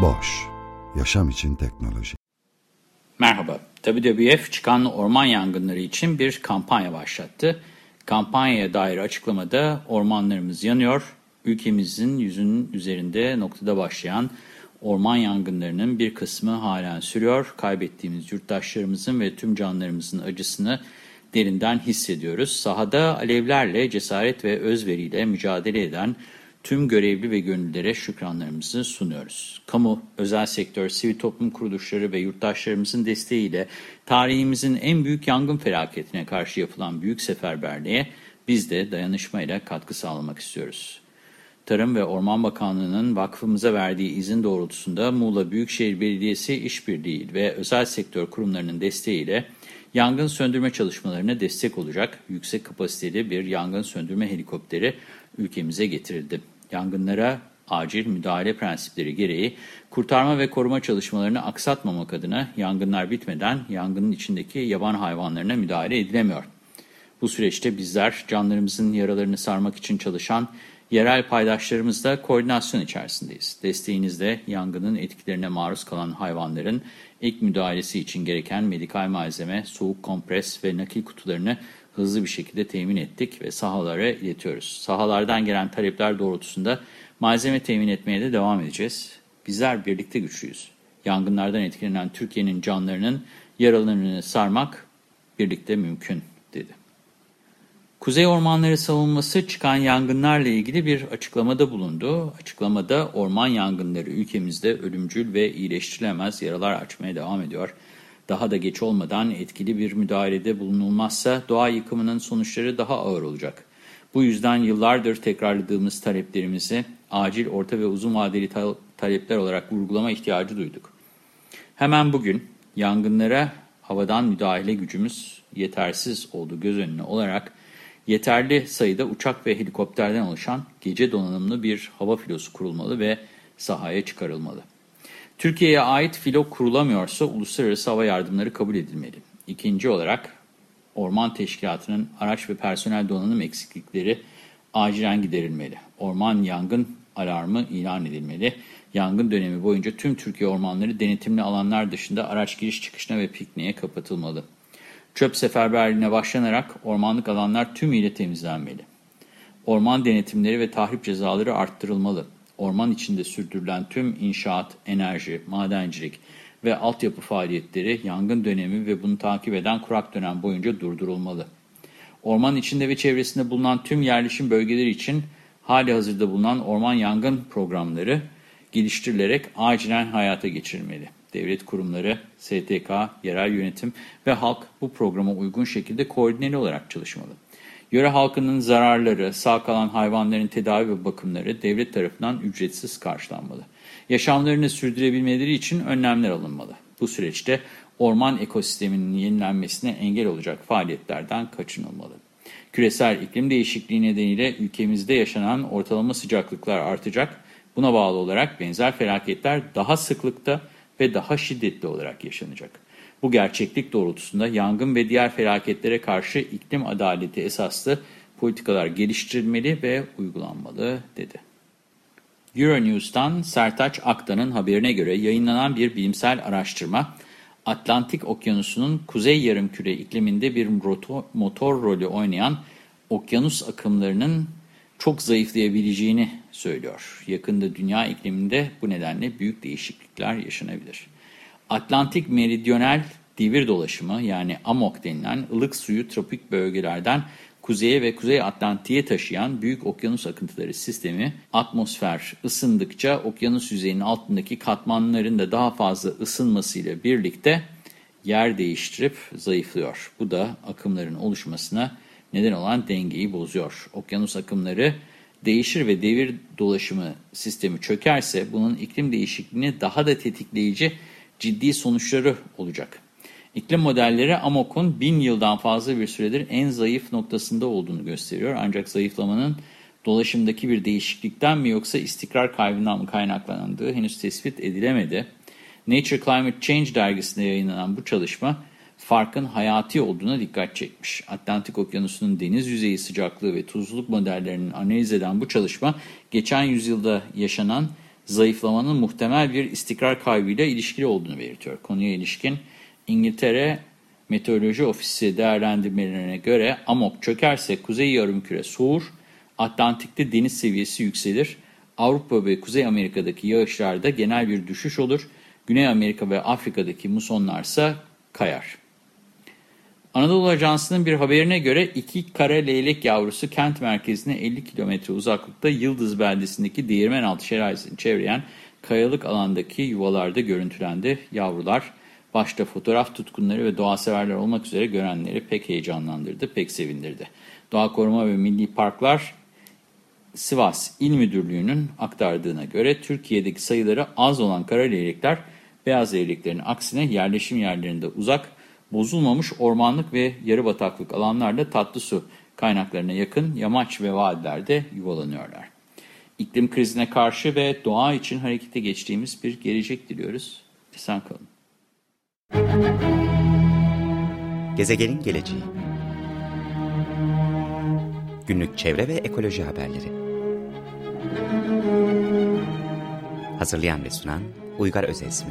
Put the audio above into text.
Boş, yaşam için teknoloji. Merhaba, WWF çıkan orman yangınları için bir kampanya başlattı. Kampanyaya dair açıklamada ormanlarımız yanıyor, ülkemizin yüzünün üzerinde noktada başlayan orman yangınlarının bir kısmı halen sürüyor. Kaybettiğimiz yurttaşlarımızın ve tüm canlarımızın acısını derinden hissediyoruz. Sahada alevlerle cesaret ve özveriyle mücadele eden tüm görevli ve gönüllülere şükranlarımızı sunuyoruz. Kamu, özel sektör, sivil toplum kuruluşları ve yurttaşlarımızın desteğiyle tarihimizin en büyük yangın felaketine karşı yapılan büyük seferberliğe biz de dayanışmayla katkı sağlamak istiyoruz. Tarım ve Orman Bakanlığı'nın vakfımıza verdiği izin doğrultusunda Muğla Büyükşehir Belediyesi işbirliği ve özel sektör kurumlarının desteğiyle yangın söndürme çalışmalarına destek olacak yüksek kapasiteli bir yangın söndürme helikopteri ülkemize getirildi. Yangınlara acil müdahale prensipleri gereği kurtarma ve koruma çalışmalarını aksatmamak adına yangınlar bitmeden yangının içindeki yaban hayvanlarına müdahale edilemiyor. Bu süreçte bizler canlarımızın yaralarını sarmak için çalışan yerel paydaşlarımızla koordinasyon içerisindeyiz. Desteğinizde yangının etkilerine maruz kalan hayvanların ilk müdahalesi için gereken medikal malzeme, soğuk kompres ve nakil kutularını hızlı bir şekilde temin ettik ve sahalara iletiyoruz. Sahalardan gelen talepler doğrultusunda malzeme temin etmeye de devam edeceğiz. Bizler birlikte güçlüyüz. Yangınlardan etkilenen Türkiye'nin canlarının yaralarını sarmak birlikte mümkün dedi. Kuzey Ormanları Savunması çıkan yangınlarla ilgili bir açıklamada bulundu. Açıklamada orman yangınları ülkemizde ölümcül ve iyileştirilemez yaralar açmaya devam ediyor. Daha da geç olmadan etkili bir müdahalede bulunulmazsa doğa yıkımının sonuçları daha ağır olacak. Bu yüzden yıllardır tekrarladığımız taleplerimizi acil, orta ve uzun vadeli talepler olarak vurgulama ihtiyacı duyduk. Hemen bugün yangınlara havadan müdahale gücümüz yetersiz olduğu göz önüne olarak yeterli sayıda uçak ve helikopterden oluşan gece donanımlı bir hava filosu kurulmalı ve sahaya çıkarılmalı. Türkiye'ye ait filo kurulamıyorsa uluslararası hava yardımları kabul edilmeli. İkinci olarak Orman Teşkilatı'nın araç ve personel donanım eksiklikleri acilen giderilmeli. Orman yangın alarmı ilan edilmeli. Yangın dönemi boyunca tüm Türkiye ormanları denetimli alanlar dışında araç giriş çıkışına ve pikniğe kapatılmalı. Çöp seferberliğine başlanarak ormanlık alanlar tümüyle temizlenmeli. Orman denetimleri ve tahrip cezaları arttırılmalı. Orman içinde sürdürülen tüm inşaat, enerji, madencilik ve altyapı faaliyetleri yangın dönemi ve bunu takip eden kurak dönem boyunca durdurulmalı. Orman içinde ve çevresinde bulunan tüm yerleşim bölgeleri için hali hazırda bulunan orman yangın programları geliştirilerek acilen hayata geçirilmeli. Devlet kurumları, STK, yerel yönetim ve halk bu programa uygun şekilde koordineli olarak çalışmalı. Yöre halkının zararları, sağ kalan hayvanların tedavi ve bakımları devlet tarafından ücretsiz karşılanmalı. Yaşamlarını sürdürebilmeleri için önlemler alınmalı. Bu süreçte orman ekosisteminin yenilenmesine engel olacak faaliyetlerden kaçınılmalı. Küresel iklim değişikliği nedeniyle ülkemizde yaşanan ortalama sıcaklıklar artacak. Buna bağlı olarak benzer felaketler daha sıklıkta ve daha şiddetli olarak yaşanacak. Bu gerçeklik doğrultusunda yangın ve diğer felaketlere karşı iklim adaleti esaslı politikalar geliştirilmeli ve uygulanmalı dedi. Euronews'tan Sertaç Aktan'ın haberine göre yayınlanan bir bilimsel araştırma, Atlantik Okyanusu'nun kuzey yarımküre ikliminde bir motor rolü oynayan okyanus akımlarının çok zayıflayabileceğini söylüyor. Yakında dünya ikliminde bu nedenle büyük değişiklikler yaşanabilir. Atlantik Meridyonel Devir Dolaşımı yani AMOK denilen ılık suyu tropik bölgelerden kuzeye ve kuzey Atlantik'e taşıyan büyük okyanus akıntıları sistemi atmosfer ısındıkça okyanus yüzeyinin altındaki katmanların da daha fazla ısınmasıyla birlikte yer değiştirip zayıflıyor. Bu da akımların oluşmasına neden olan dengeyi bozuyor. Okyanus akımları değişir ve devir dolaşımı sistemi çökerse bunun iklim değişikliğini daha da tetikleyici ciddi sonuçları olacak. İklim modelleri AMOK'un bin yıldan fazla bir süredir en zayıf noktasında olduğunu gösteriyor. Ancak zayıflamanın dolaşımdaki bir değişiklikten mi yoksa istikrar kaybından mı kaynaklandığı henüz tespit edilemedi. Nature Climate Change dergisinde yayınlanan bu çalışma farkın hayati olduğuna dikkat çekmiş. Atlantik Okyanusu'nun deniz yüzeyi sıcaklığı ve tuzluluk modellerinin analiz eden bu çalışma geçen yüzyılda yaşanan zayıflamanın muhtemel bir istikrar kaybıyla ilişkili olduğunu belirtiyor. Konuya ilişkin İngiltere Meteoroloji Ofisi değerlendirmelerine göre AMOK çökerse Kuzey Yarımküre soğur, Atlantik'te deniz seviyesi yükselir, Avrupa ve Kuzey Amerika'daki yağışlarda genel bir düşüş olur, Güney Amerika ve Afrika'daki musonlarsa kayar. Anadolu Ajansı'nın bir haberine göre iki kara leylek yavrusu kent merkezine 50 kilometre uzaklıkta Yıldız beldesindeki Değirmenaltı şelalesini çevreyen kayalık alandaki yuvalarda görüntülendi. Yavrular başta fotoğraf tutkunları ve doğa severler olmak üzere görenleri pek heyecanlandırdı, pek sevindirdi. Doğa Koruma ve Milli Parklar Sivas İl Müdürlüğü'nün aktardığına göre Türkiye'deki sayıları az olan kara leylekler beyaz leyleklerin aksine yerleşim yerlerinde uzak, bozulmamış ormanlık ve yarı bataklık alanlarda tatlı su kaynaklarına yakın yamaç ve vadilerde yuvalanıyorlar. İklim krizine karşı ve doğa için harekete geçtiğimiz bir gelecek diliyoruz. Esen kalın. Gezegenin geleceği Günlük çevre ve ekoloji haberleri Hazırlayan ve sunan Uygar Özesmi